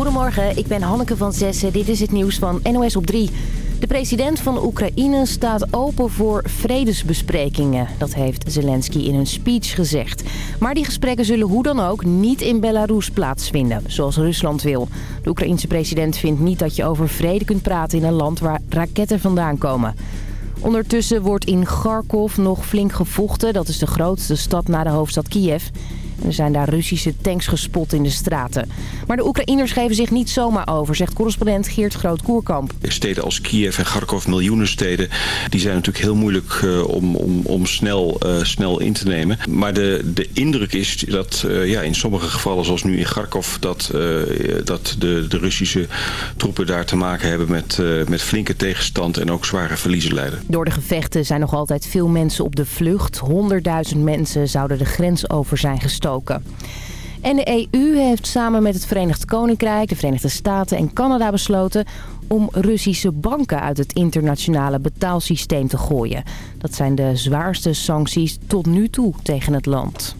Goedemorgen, ik ben Hanneke van Zessen. Dit is het nieuws van NOS op 3. De president van Oekraïne staat open voor vredesbesprekingen. Dat heeft Zelensky in een speech gezegd. Maar die gesprekken zullen hoe dan ook niet in Belarus plaatsvinden, zoals Rusland wil. De Oekraïense president vindt niet dat je over vrede kunt praten in een land waar raketten vandaan komen. Ondertussen wordt in Kharkov nog flink gevochten. Dat is de grootste stad na de hoofdstad Kiev. Er zijn daar Russische tanks gespot in de straten. Maar de Oekraïners geven zich niet zomaar over, zegt correspondent Geert Groot-Koerkamp. Steden als Kiev en Kharkov, miljoenen steden, die zijn natuurlijk heel moeilijk uh, om, om, om snel, uh, snel in te nemen. Maar de, de indruk is dat uh, ja, in sommige gevallen, zoals nu in Kharkov, dat, dat de, de Russische troepen daar te maken hebben met, met flinke tegenstand en ook zware verliezen leiden. Door de gevechten zijn nog altijd veel mensen op de vlucht. 100.000 mensen zouden de grens over zijn gestoken. En de EU heeft samen met het Verenigd Koninkrijk, de Verenigde Staten en Canada besloten om Russische banken uit het internationale betaalsysteem te gooien. Dat zijn de zwaarste sancties tot nu toe tegen het land.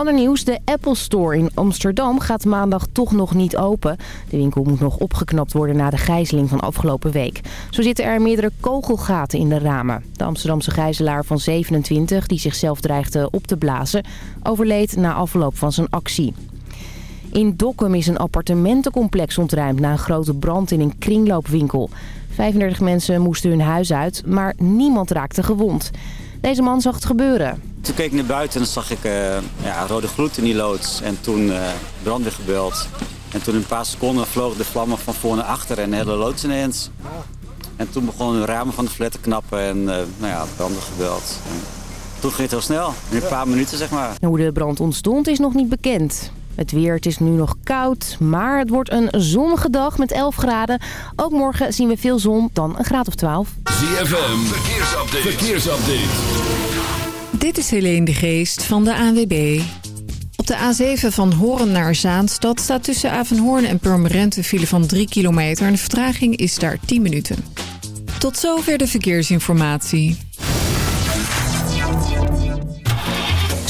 Ander nieuws, de Apple Store in Amsterdam gaat maandag toch nog niet open. De winkel moet nog opgeknapt worden na de gijzeling van afgelopen week. Zo zitten er meerdere kogelgaten in de ramen. De Amsterdamse gijzelaar van 27, die zichzelf dreigde op te blazen, overleed na afloop van zijn actie. In Dokkum is een appartementencomplex ontruimd na een grote brand in een kringloopwinkel. 35 mensen moesten hun huis uit, maar niemand raakte gewond. Deze man zag het gebeuren. Toen keek ik naar buiten en zag ik uh, ja, rode gloed in die loods. En toen uh, brandweer gebeld. En toen in een paar seconden vlogen de vlammen van voor naar achter en de hele loods ineens. En toen begonnen de ramen van de flat te knappen en uh, nou ja, brandweer gebeld. En toen ging het heel snel, in een paar minuten zeg maar. Hoe de brand ontstond is nog niet bekend. Het weer, het is nu nog koud, maar het wordt een zonnige dag met 11 graden. Ook morgen zien we veel zon, dan een graad of 12. ZFM, verkeersupdate. verkeersupdate. Dit is Helene de Geest van de ANWB. Op de A7 van Horen naar Zaanstad staat tussen Avenhoorn en Purmerend een file van 3 kilometer. En de vertraging is daar 10 minuten. Tot zover de verkeersinformatie.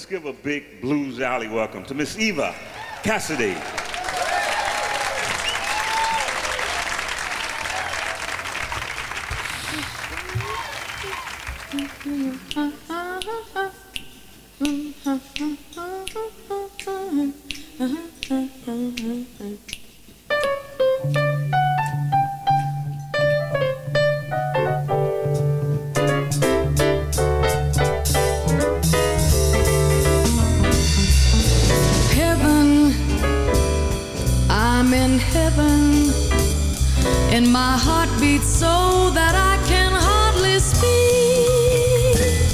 Let's give a big blues alley welcome to Miss Eva Cassidy. heaven. And my heart beats so that I can hardly speak.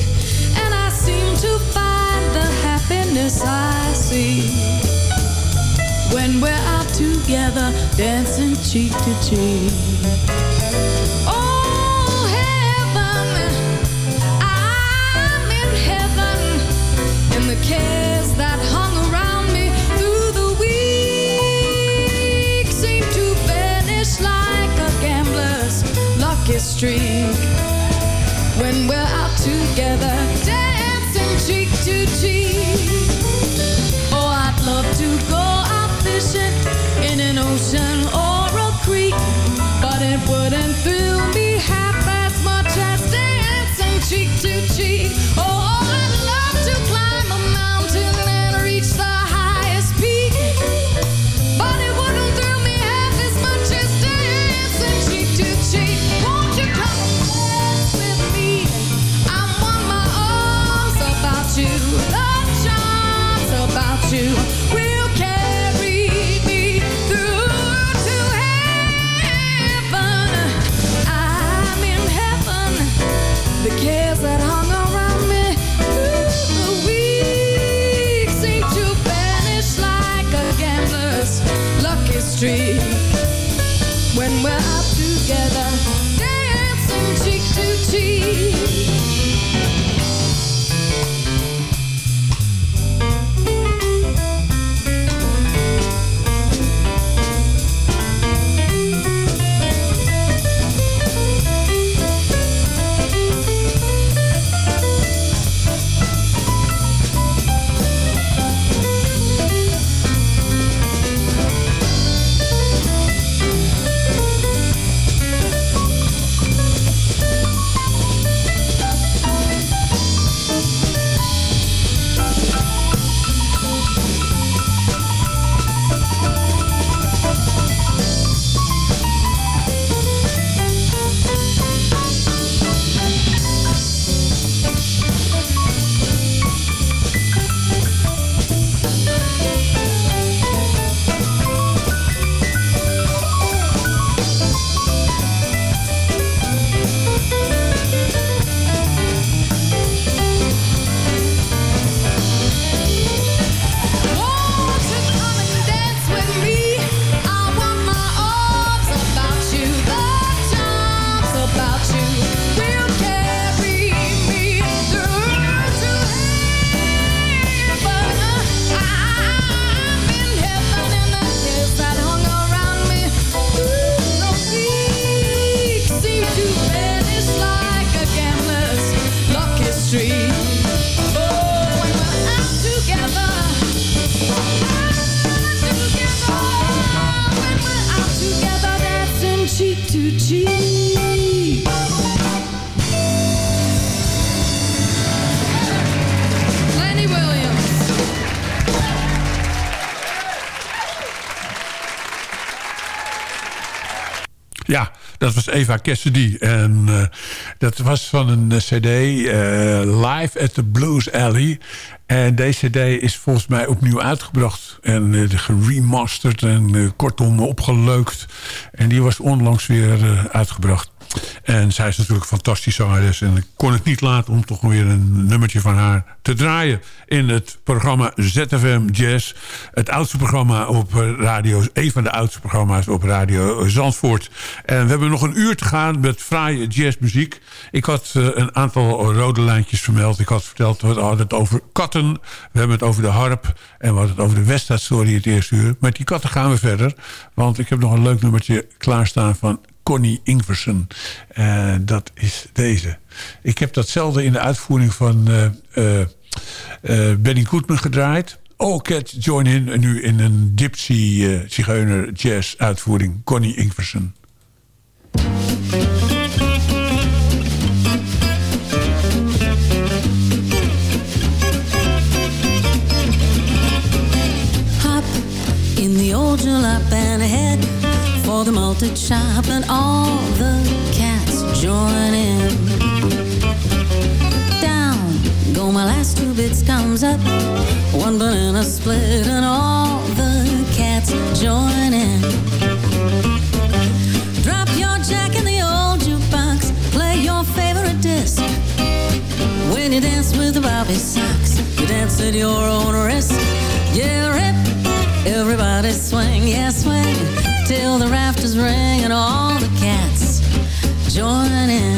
And I seem to find the happiness I see. When we're out together, dancing cheek to cheek. Oh, lucky streak. When we're out together, dancing cheek to cheek. Oh, I'd love to go out fishing in an ocean or a creek, but it wouldn't tree dat was Eva Cassidy. En eh, dat was van een eh, cd, eh, Live at the Blues Alley. En deze cd is volgens mij opnieuw uitgebracht. En uh, geremasterd en kortom opgeleukt. En die was onlangs weer uitgebracht. En zij is natuurlijk een fantastische zangeres. En ik kon het niet laten om toch weer een nummertje van haar te draaien. In het programma ZFM Jazz. Het oudste programma op radio. Een van de oudste programma's op radio Zandvoort. En we hebben nog een uur te gaan met fraaie jazzmuziek. Ik had eh, een aantal rode lijntjes vermeld. Ik had verteld, we hadden het over katten. We hebben het over de harp. En we hadden het over de Westad Story het eerste uur. Met die katten gaan we verder. Want ik heb nog een leuk nummertje klaarstaan van Connie Ingversen. Uh, dat is deze. Ik heb datzelfde in de uitvoering van uh, uh, Benny Goodman gedraaid. All Cats Join In. Nu in een Dipsy Zigeuner Jazz uitvoering. Connie Ingversen. In the old the malted shop and all the cats join in. Down go my last two bits comes up, one banana split and all the cats join in. Drop your jack in the old jukebox, play your favorite disc. When you dance with the Bobby Socks, you dance at your own risk. Yeah, rip, everybody swing, yeah, swing till the rafters ring and all the cats join in.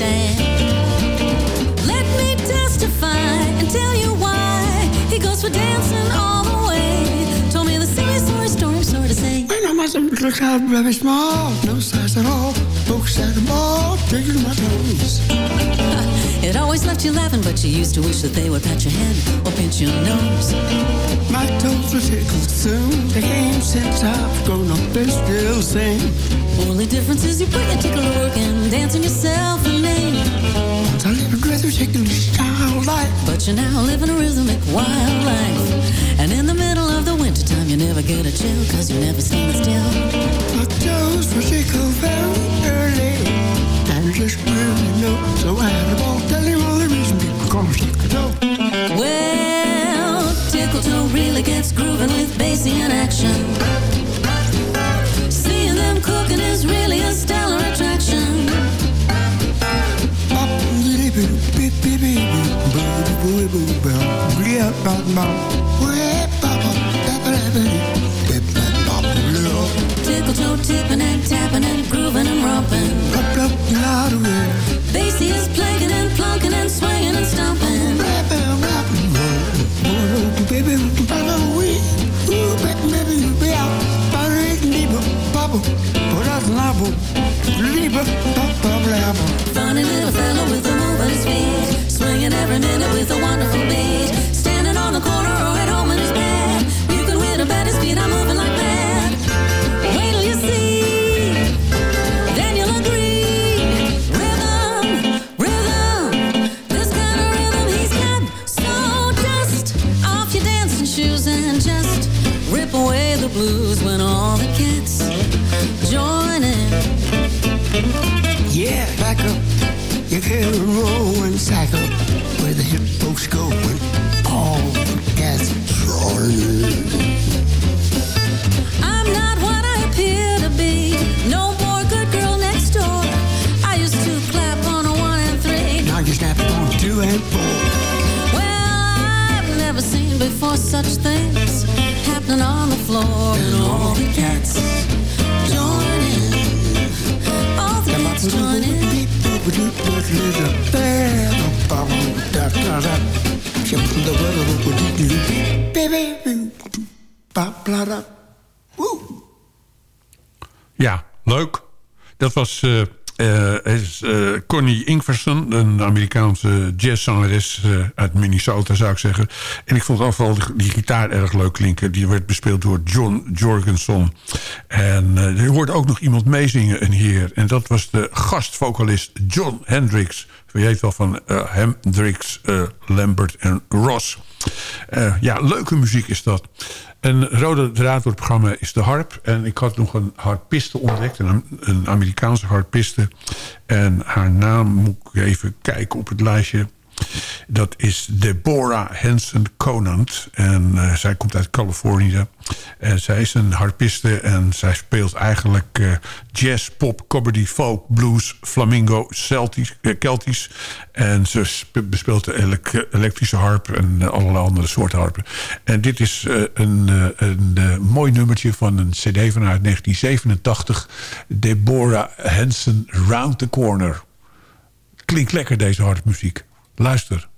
stand. Let me testify and tell you why he goes for dancing all the way. Told me the silly story, story, story to say. When I was a little child, very small, no size at all, folks at the ball, bigger than my toes. It always left you laughing, but you used to wish that they would pat your head or pinch your nose. My toes were tickled soon. They came since I've grown up, they still same. Only difference is you put your tickle to work and dancing yourself a name. Once I live a rather child life. But you're now living a rhythmic wild life. And in the middle of the wintertime, you never get a chill, cause you never stand still. My toes were tickled very early. And just really know. So I had a ball telling all the reason me tickle toe. Well, Tickle Toe really gets grooving with bassy in action. Seeing them cooking is really Tickle You Ja, leuk. Dat was eh, is, eh, Connie Ingverson, een Amerikaanse jazzzangeres eh, uit Minnesota, zou ik zeggen. En ik vond overal die, gitaar erg leuk klinken. Die werd bespeeld door John Jorgensen. En eh, er hoort ook nog iemand meezingen, een heer. En dat was de gastvocalist John Hendricks. Je weet wel van eh, Hendricks, eh, Lambert en Ross. Eh, ja, leuke muziek is dat. Een rode draad door het programma is de harp. En ik had nog een harpiste ontdekt. Een, een Amerikaanse harpiste. En haar naam moet ik even kijken op het lijstje. Dat is Deborah Hansen Conant. En eh, zij komt uit Californië. En zij is een harpiste en zij speelt eigenlijk eh, jazz, pop, comedy, folk, blues, flamingo, Celtisch, Keltisch. En ze spe- bespeelt de elek- elektrische harp en allerlei andere soorten harpen. En dit is een, een mooi nummertje van een cd vanuit 1987. Deborah Hansen Round the Corner. Klinkt lekker deze harpmuziek. Luister.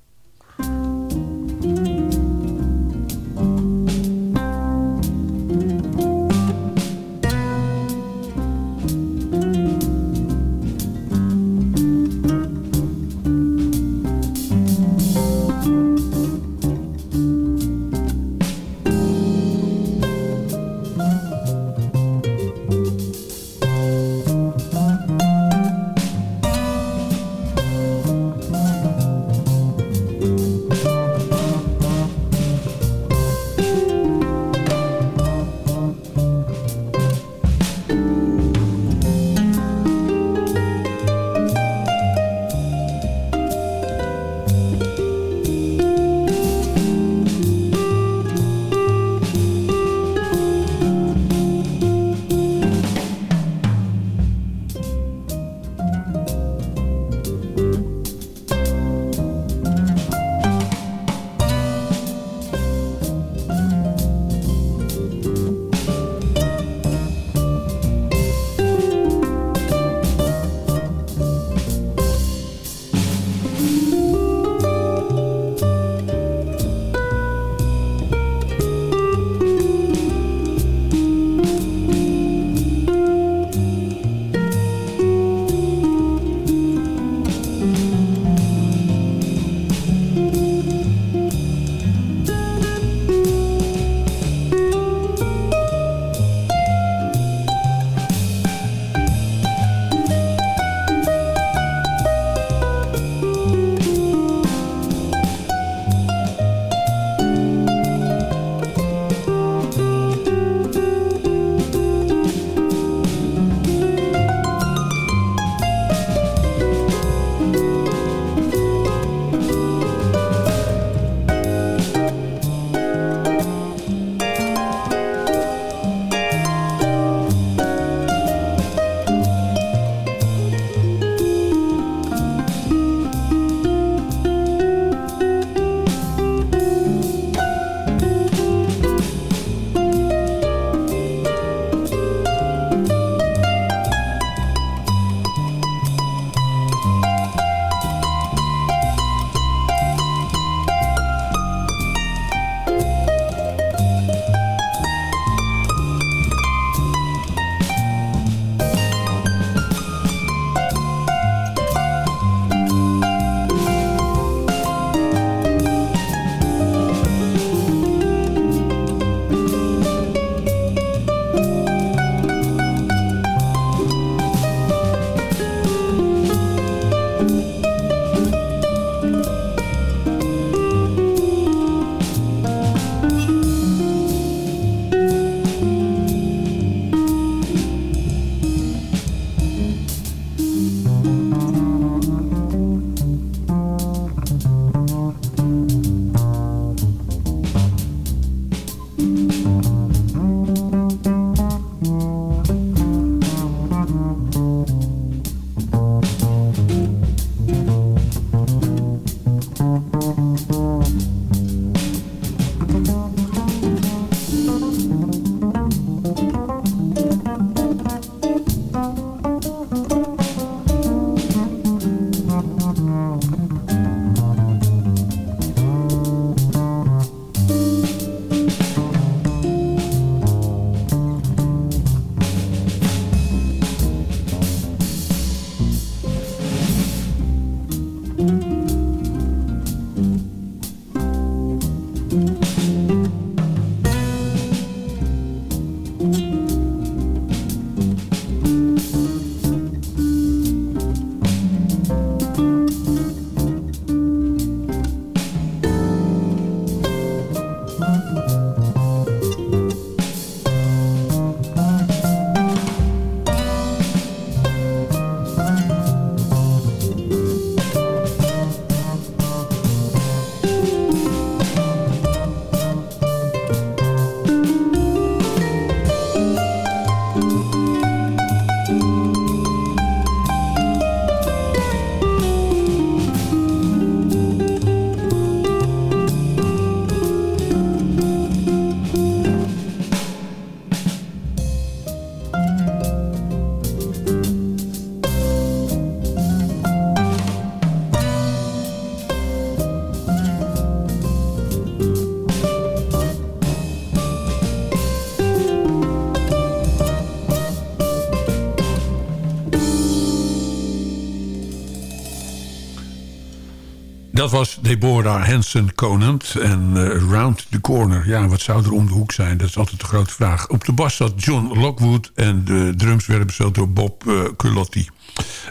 Dat was Deborah Hansen Conant en uh, Round the Corner. Ja, wat zou er om de hoek zijn? Dat is altijd de grote vraag. Op de bas zat John Lockwood en de drums werden bespeeld door Bob uh, Culotti.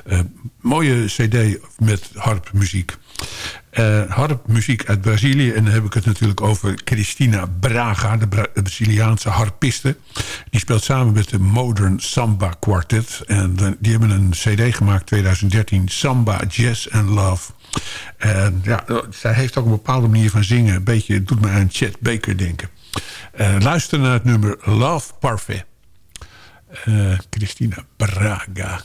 Uh, mooie cd met harpmuziek. Uh, harpmuziek uit Brazilië. En dan heb ik het natuurlijk over Cristina Braga, de Bra Braziliaanse harpiste. Die speelt samen met de Modern Samba Quartet. En die hebben een cd gemaakt 2013, Samba, Jazz and Love. En ja, zij heeft ook een bepaalde manier van zingen. Een beetje, doet me aan Chet Baker denken. Eh, luister naar het nummer Love Parfait. Eh, Christina Braga.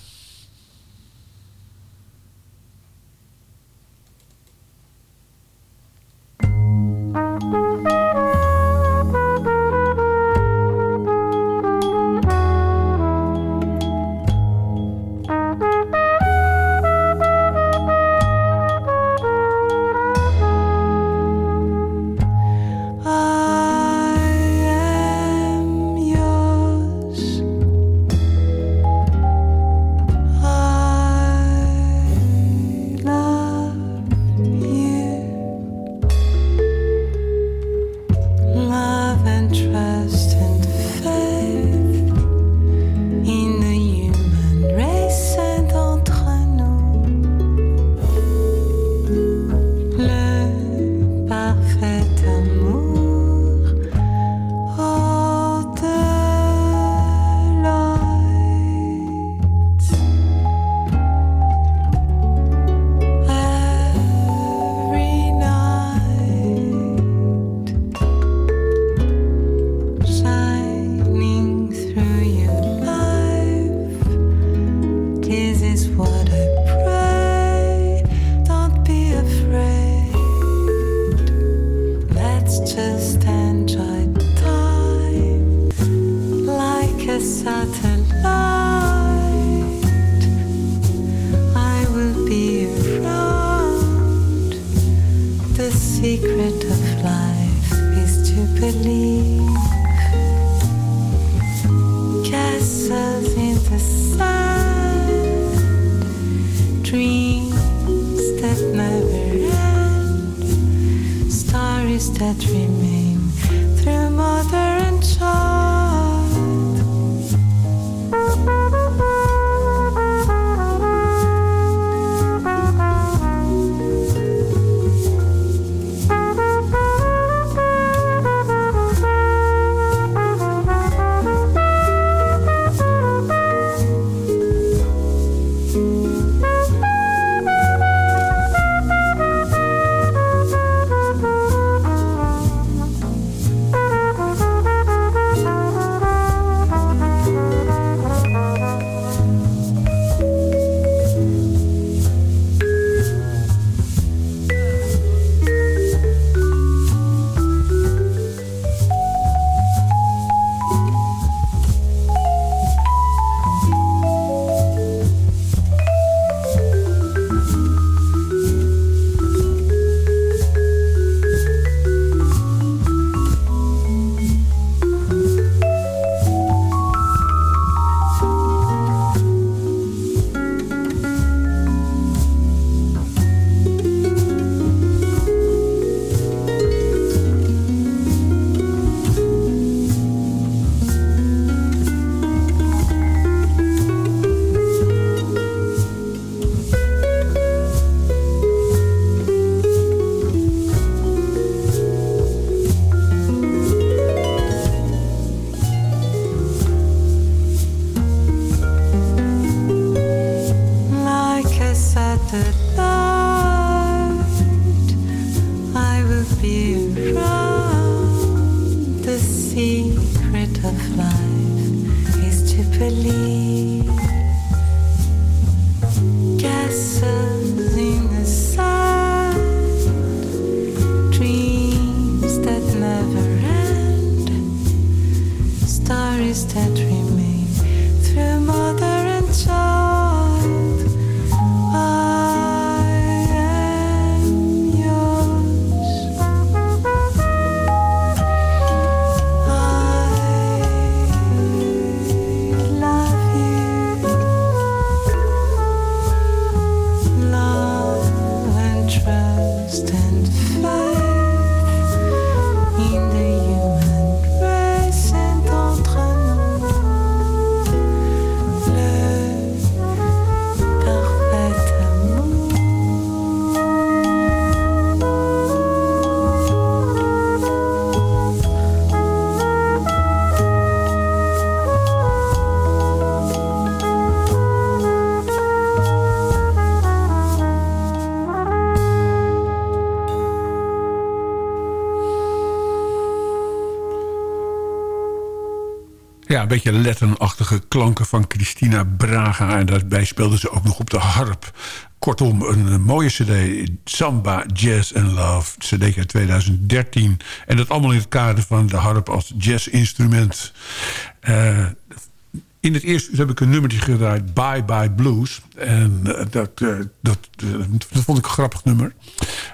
Beetje Latin-achtige klanken van Christina Braga. En daarbij speelde ze ook nog op de harp. Kortom, een mooie cd. Samba, Jazz and Love. Cd uit 2013. En dat allemaal in het kader van de harp als jazzinstrument. Uh, in het eerste uur heb ik een nummertje gedraaid, Bye Bye Blues. En uh, dat, uh, dat, uh, dat vond ik een grappig nummer.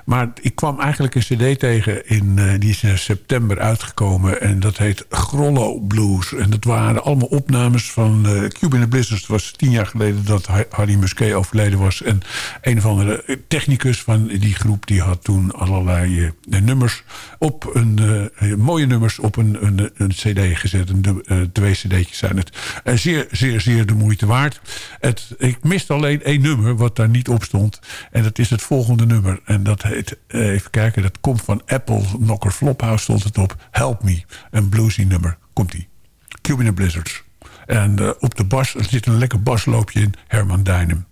Maar ik kwam eigenlijk een cd tegen, in, die is in september uitgekomen. En dat heet Grollo Blues. En dat waren allemaal opnames van uh, Cuban and Blizzards. Het was tien jaar geleden dat Harry Musquet overleden was. En een of andere technicus van die groep... die had toen allerlei nummers op een... mooie nummers op een, een, een cd gezet. Een, twee cd'tjes zijn het zeer, zeer, zeer de moeite waard. Het, ik miste alleen één nummer wat daar niet op stond. En dat is het volgende nummer. En dat heet, even kijken, dat komt van Apple Knocker Flophouse stond het op. Help Me, een bluesy nummer. Komt-ie. Cuban Blizzards. En uh, op de bas, er zit een lekker basloopje in. Herman Dijnem.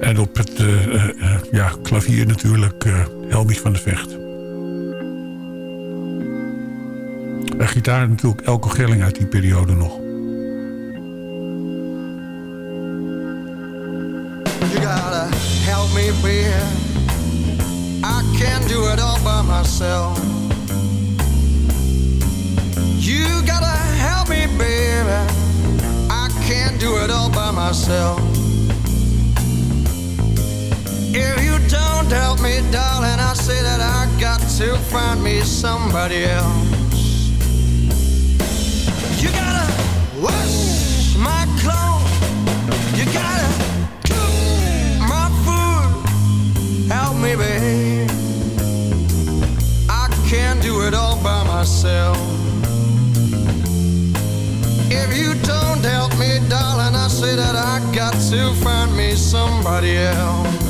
En op het uh, ja, klavier natuurlijk Helmich van de Vecht. Gitaar natuurlijk Elke Gelling uit die periode nog. You gotta help me, baby. I can't do it all by myself. You gotta help me, baby. I can't do it all by myself. If you don't help me, darling, I say that I got to find me somebody else. Myself. If you don't help me, darling, I say that I got to find me somebody else.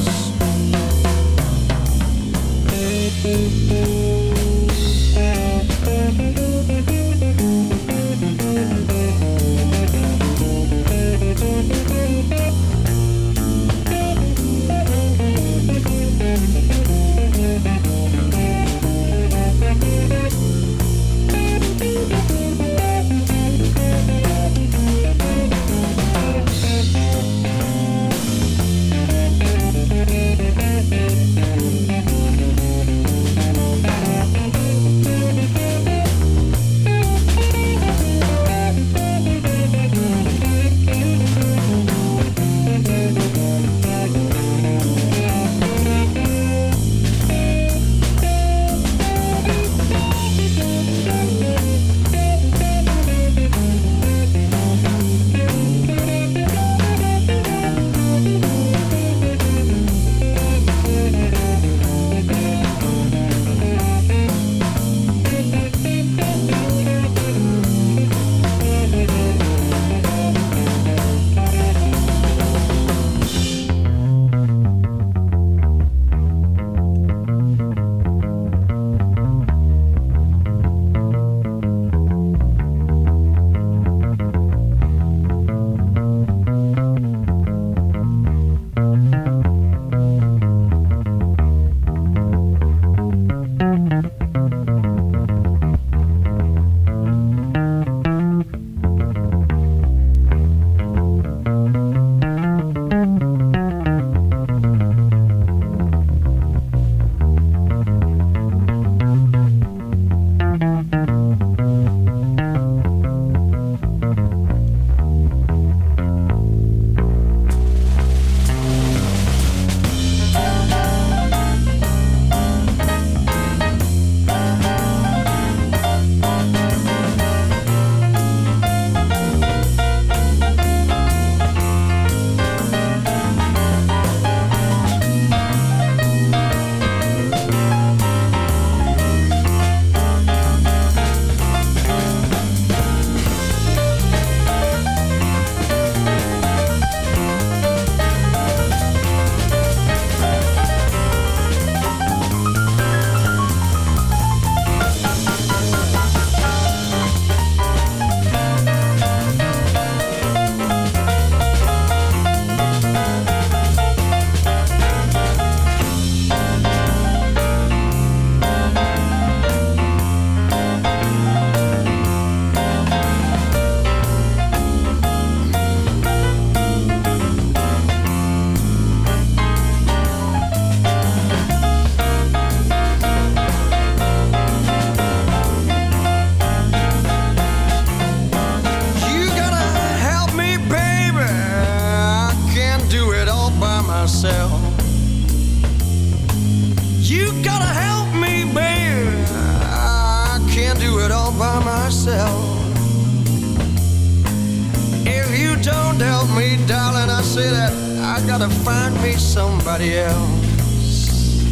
Gotta find me somebody else.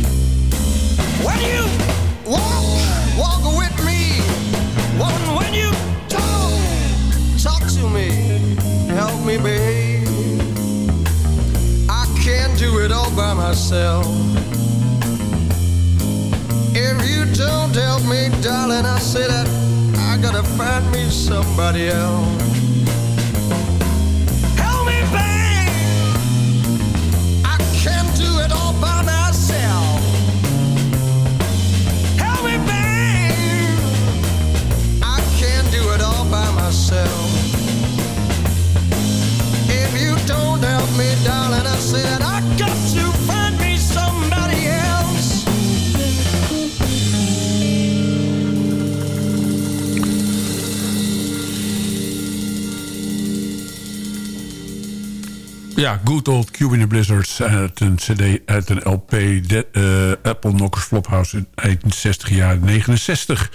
When you walk, walk with me. When, when you talk, talk to me. Help me, babe. I can't do it all by myself. If you don't help me, darling, I say that I gotta find me somebody else. Ja, Good Old Cuban Blizzards uit een cd, uit een LP... De, eh, Apple Knockers Flophouse uit de 60 jaar 69.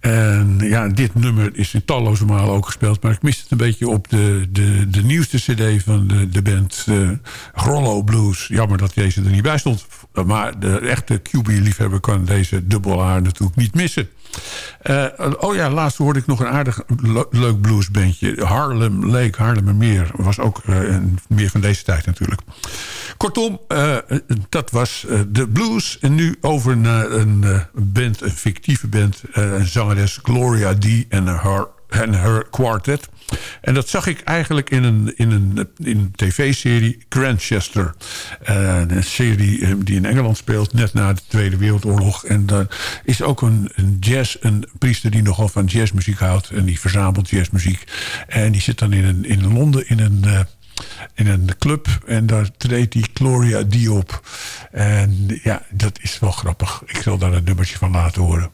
En ja, dit nummer is in talloze malen ook gespeeld... maar ik mis het een beetje op de, de, de nieuwste cd van de, de band uh, Rollo Blues. Jammer dat deze er niet bij stond. Maar de echte QB-liefhebber kan deze dubbel haar natuurlijk niet missen. Uh, oh ja, laatst hoorde ik nog een aardig le leuk bluesbandje. Harlem Lake, Haarlemmermeer. Was ook uh, meer van deze tijd natuurlijk. Kortom, uh, dat was de blues. En nu over naar een band, een fictieve band. een zangeres Gloria D. en haar en her quartet. En dat zag ik eigenlijk in een, in een, in tv-serie Grantchester. Uh, een serie die in Engeland speelt, net na de Tweede Wereldoorlog. En daar is ook een, een jazz, een priester die nogal van jazzmuziek houdt. En die verzamelt jazzmuziek. En die zit dan in, een, in Londen in een... Uh, in een club. En daar treedt die Gloria D op. En ja, dat is wel grappig. Ik zal daar een nummertje van laten horen.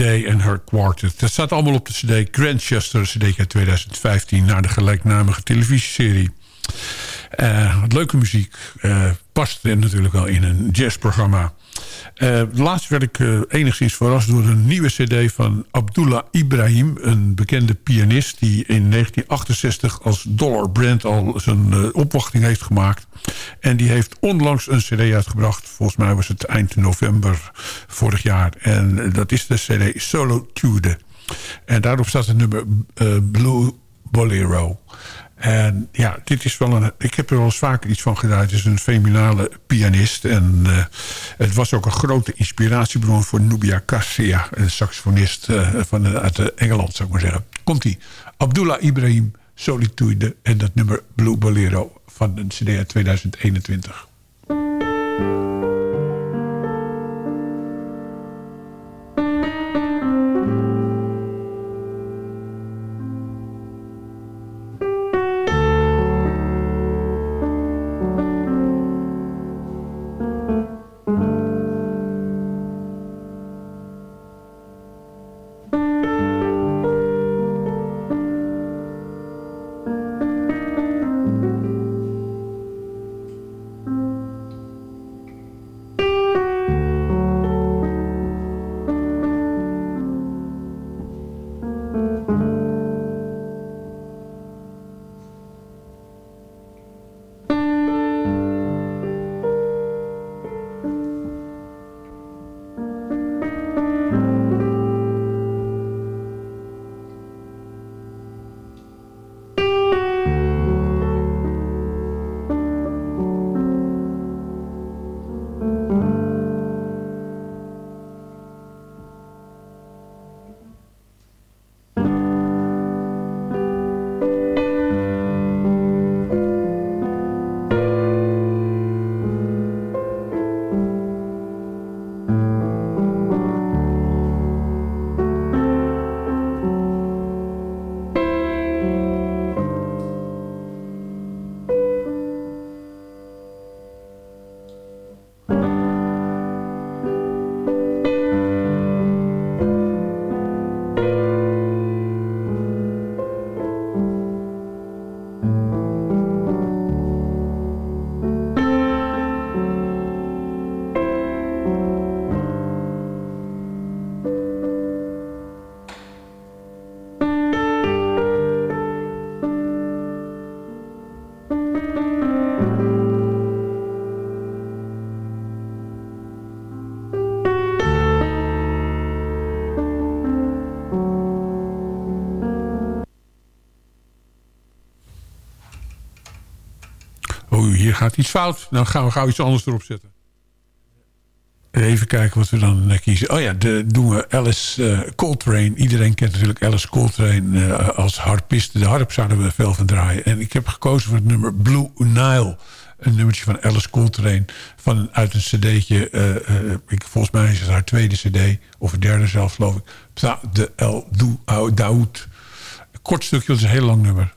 En her quartet. Dat staat allemaal op de cd Grandchester, cd uit 2015... naar de gelijknamige televisieserie. Wat leuke muziek. Uh, past natuurlijk wel in een jazzprogramma. Uh, laatst werd ik uh, enigszins verrast door een nieuwe cd van Abdullah Ibrahim. Een bekende pianist die in 1968 als Dollar Brand al zijn uh, opwachting heeft gemaakt. En die heeft onlangs een cd uitgebracht. Volgens mij was het eind november vorig jaar. En dat is de cd Solotude. En daarop staat het nummer Blue Bolero. En ja, dit is wel een... Ik heb er wel eens vaker iets van gedaan. Het is een feminale pianist. En uh, het was ook een grote inspiratiebron voor Nubia Cassia. Een saxofonist uh, van, uit Engeland, zou ik maar zeggen. Komt-ie. Abdullah Ibrahim, Solitude. En dat nummer Blue Bolero van de CD uit 2021. Iets fout. Dan gaan we gauw iets anders erop zetten. Even kijken wat we dan kiezen. Oh ja, de, doen we Alice uh, Coltrane. Iedereen kent natuurlijk Alice Coltrane uh, als harpiste. De harp zouden we veel van draaien. En ik heb gekozen voor het nummer Blue Nile. Een nummertje van Alice Coltrane. Van, uit een cd'tje. Ik, volgens mij is het haar tweede cd. Of derde zelf, geloof ik. Psa de El Daoud. Kort stukje, dat is een heel lang nummer.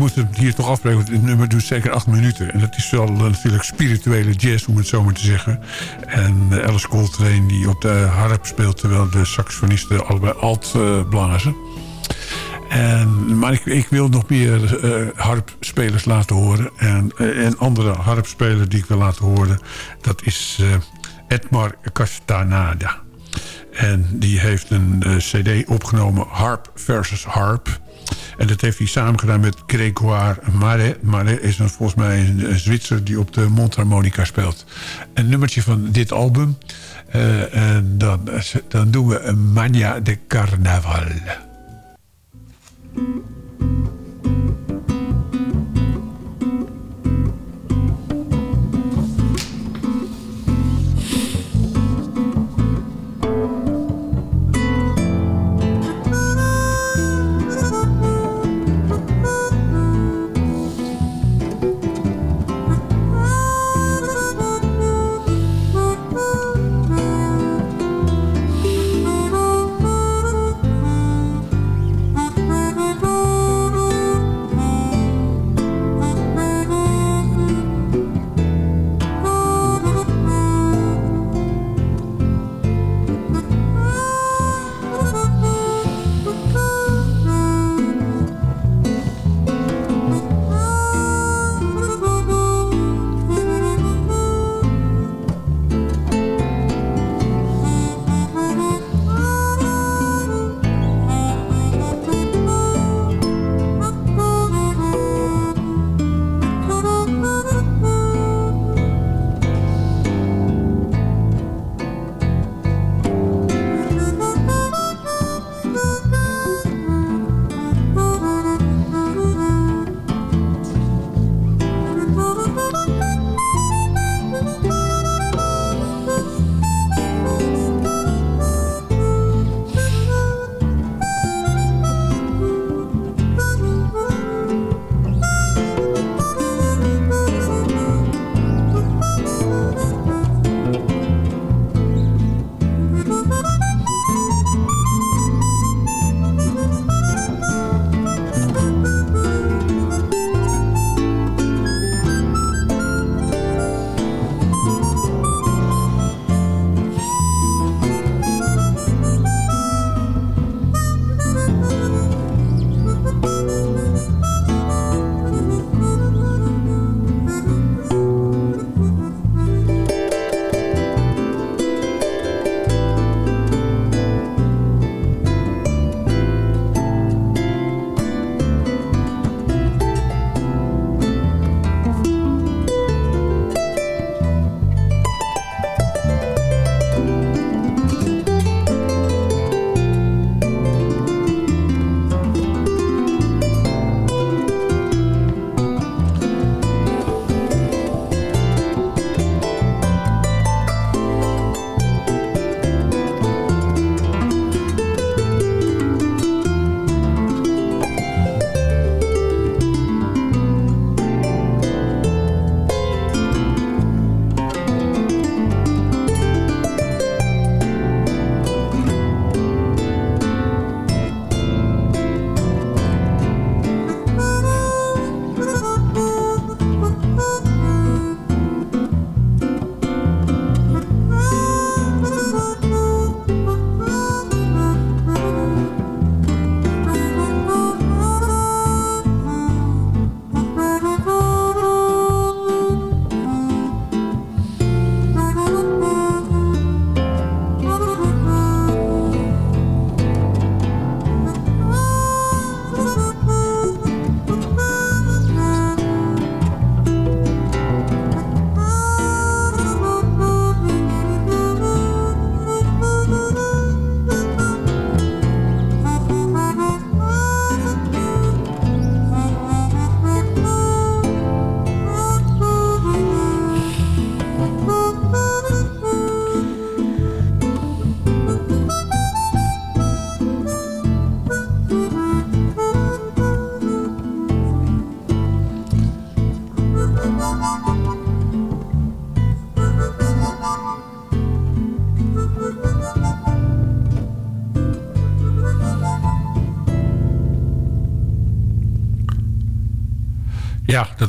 Moet het hier toch afbreken, want dit nummer duurt zeker acht minuten. En dat is wel eh, natuurlijk spirituele jazz, om het zo maar te zeggen. En uh, Alice Coltrane die op de harp speelt... terwijl de saxofonisten allebei alt uh, blazen. En, maar ik, wil nog meer harpspelers laten horen. En, uh, en andere harpspelers die ik wil laten horen... dat is Edmar Castanada. En die heeft een cd opgenomen, Harp versus Harp. En dat heeft hij samen gedaan met Grégoire Marais. Marais is een, volgens mij een, Zwitser die op de mondharmonica speelt. Een nummertje van dit album. en dan, dan doen we Mania de Carnaval.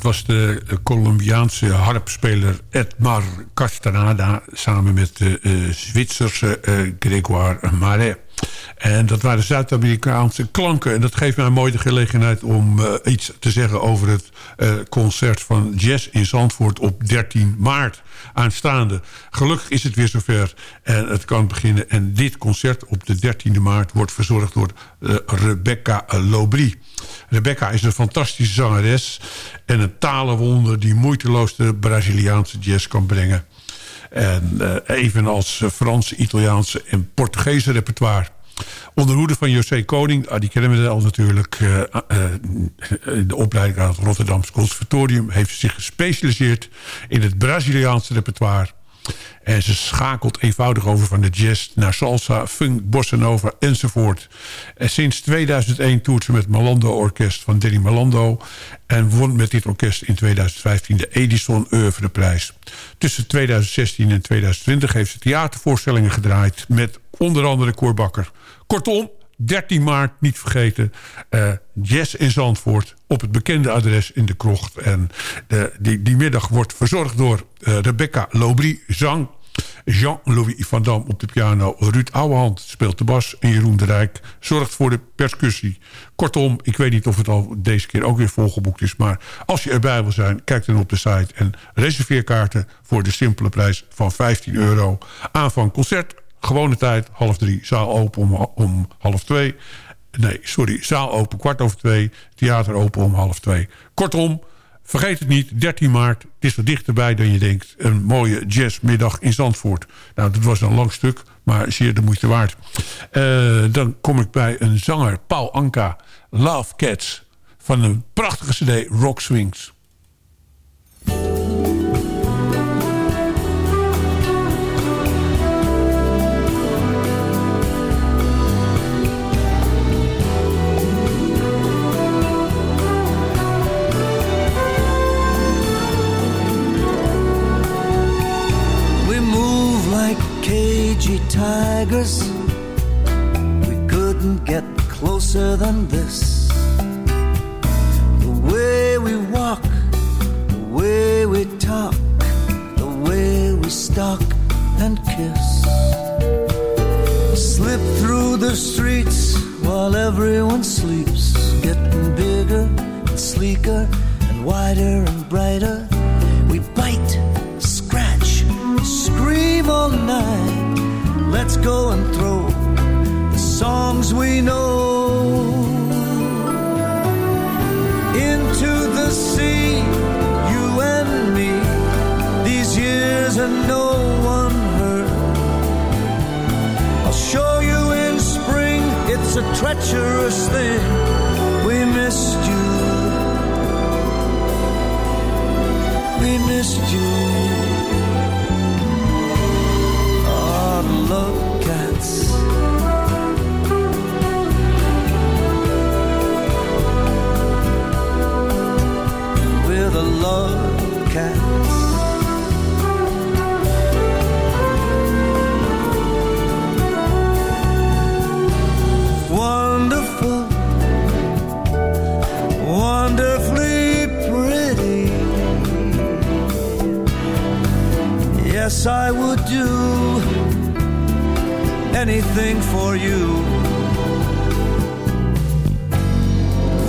Dat was de Colombiaanse harpspeler Edmar Castaneda... samen met de uh, Zwitserse uh, Grégoire Marais. En dat waren Zuid-Amerikaanse klanken. En dat geeft mij mooi de gelegenheid om uh, iets te zeggen... over het concert van Jazz in Zandvoort op 13 maart aanstaande. Gelukkig is het weer zover en het kan beginnen. En dit concert op de 13e maart wordt verzorgd door Rebecca Lobry. Rebecca is een fantastische zangeres en een talenwonder... die moeiteloos de Braziliaanse jazz kan brengen. En uh, evenals Franse, Italiaanse en Portugese repertoire. Onder hoede van José Koning, ah, die kennen we al natuurlijk... Uh, uh, de opleiding aan het Rotterdamse Conservatorium... heeft zich gespecialiseerd in het Braziliaanse repertoire... En ze schakelt eenvoudig over van de jazz naar salsa, funk, bossa nova enzovoort. En sinds 2001 toert ze met Malando Orkest van Danny Malando... en won met dit orkest in 2015 de Edison Oeuvreprijs. Tussen 2016 en 2020 heeft ze theatervoorstellingen gedraaid... met onder andere Koorbakker. Kortom, 13 maart, niet vergeten, uh, Jazz in Zandvoort... op het bekende adres in de krocht. En de, die, die middag wordt verzorgd door uh, Rebecca Lobry, zang... Jean-Louis van Dam op de piano. Ruud Ouwehand speelt de bas. En Jeroen de Rijk zorgt voor de percussie. Kortom, ik weet niet of het al deze keer ook weer volgeboekt is. Maar als je erbij wil zijn, kijk dan op de site. En reserveer kaarten voor de simpele prijs van 15 euro. Aanvang concert Gewone tijd, half drie. Zaal open om, om half twee. Nee, sorry. Zaal open kwart over twee. Theater open om half twee. Kortom, vergeet het niet. 13 maart. Het is wat dichterbij dan je denkt. Een mooie jazzmiddag in Zandvoort. Nou, dat was een lang stuk. Maar zeer de moeite waard. Uh, dan kom ik bij een zanger. Paul Anka. Love Cats. Van een prachtige cd. Rock Swings. Cagey tigers. We couldn't get closer than this. The way we walk, the way we talk, the way we stalk and kiss. We slip through the streets while everyone sleeps, getting bigger and sleeker and wider and brighter. Let's go and throw the songs we know into the sea, you and me. These years and no one heard. I'll show you in spring, it's a treacherous thing. We missed you. We missed you. Yes, I would do anything for you.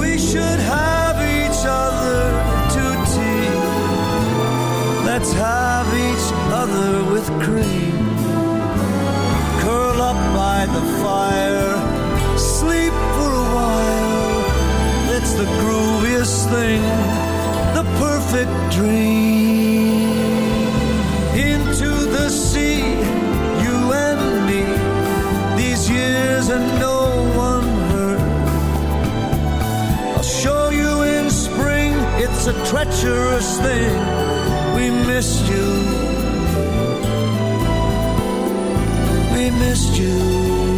We should have each other to tea. Let's have each other with cream. Curl up by the fire, sleep for a while. It's the grooviest thing, the perfect dream. And no one heard. I'll show you in spring, it's a treacherous thing. We missed you. We missed you.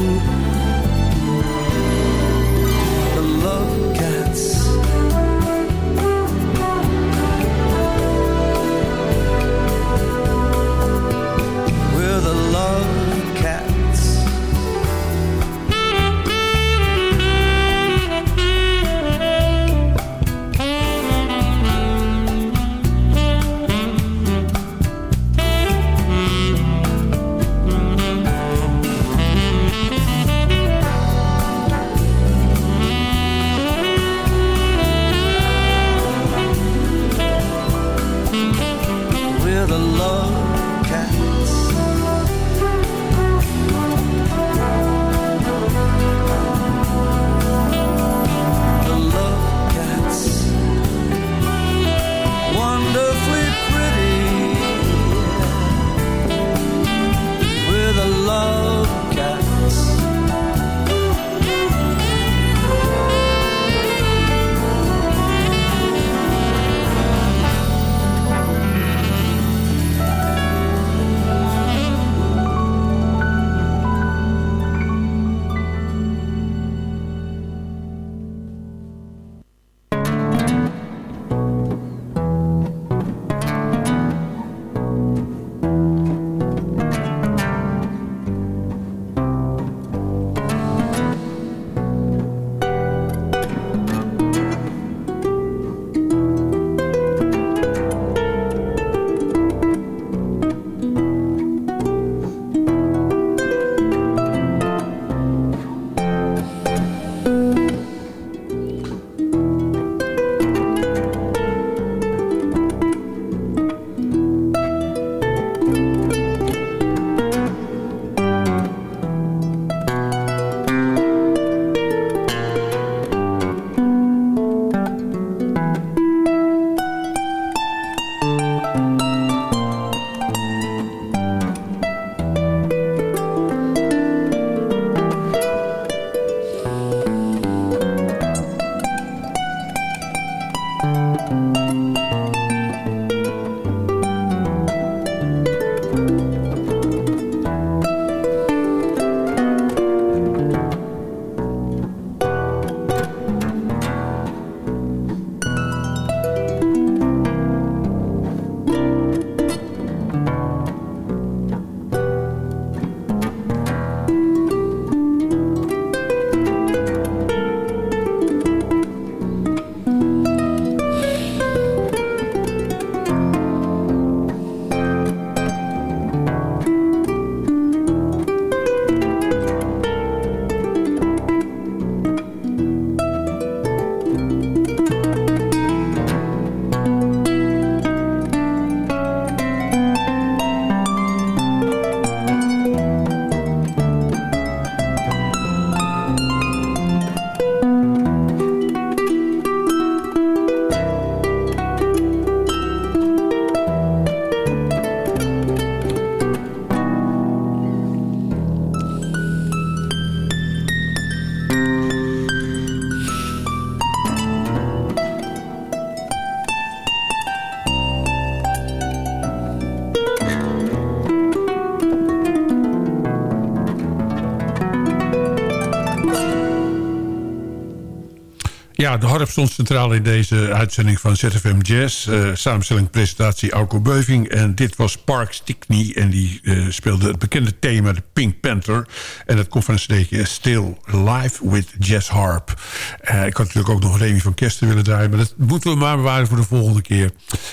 De harp stond centraal in deze uitzending van ZFM Jazz. Uh, samenstelling, presentatie, Alco Beuving. En dit was Park Stickney. En die uh, speelde het bekende thema, de Pink Panther. En dat komt van een Still Live with Jazz Harp. Uh, ik had natuurlijk ook nog Remy van Kester willen draaien. Maar dat moeten we maar bewaren voor de volgende keer.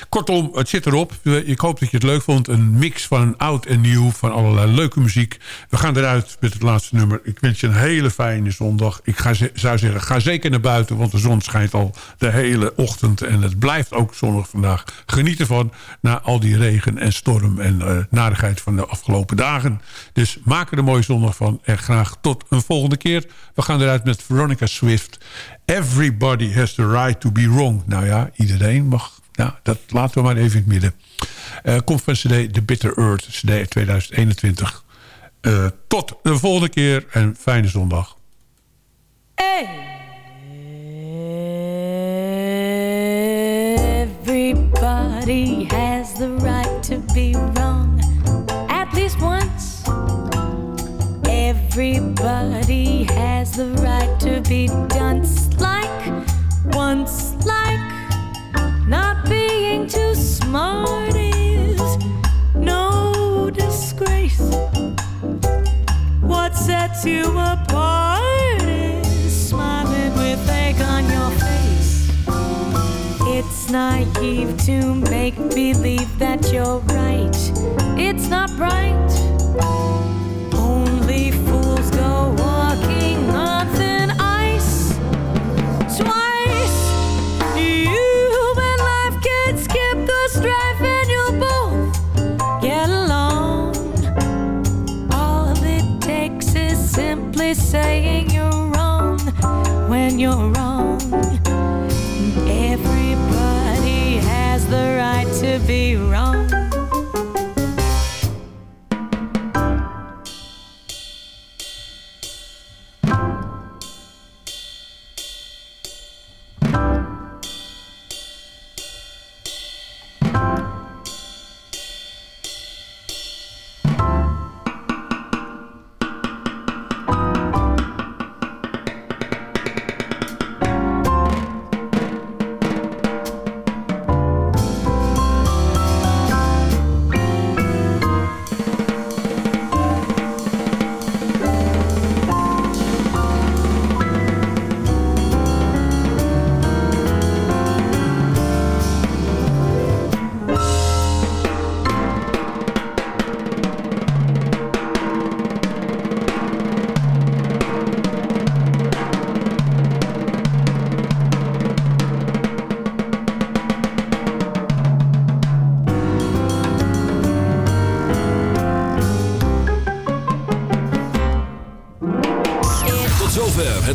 Kortom, het zit erop. Ik hoop dat je het leuk vond. Een mix van oud en nieuw. Van allerlei leuke muziek. We gaan eruit met het laatste nummer. Ik wens je een hele fijne zondag. Ik ga, zou zeggen, ga zeker naar buiten. Want de zon schijnt al de hele ochtend. En het blijft ook zonnig vandaag. Geniet ervan na al die regen en storm en uh, narigheid van de afgelopen dagen. Dus maak er een mooie zondag van. En graag tot een volgende keer. We gaan eruit met Veronica Swift. Everybody has the right to be wrong. Nou ja, iedereen mag. Ja, dat laten we maar even in het midden. Uh, komt van CD The Bitter Earth, CD 2021. Uh, tot de volgende keer en fijne zondag. Hey! Everybody has the right to be wrong at least once. Everybody has the right to be dunce like once, like not being too smart is no disgrace. What sets you apart It's naive to make believe that you're right. It's not bright.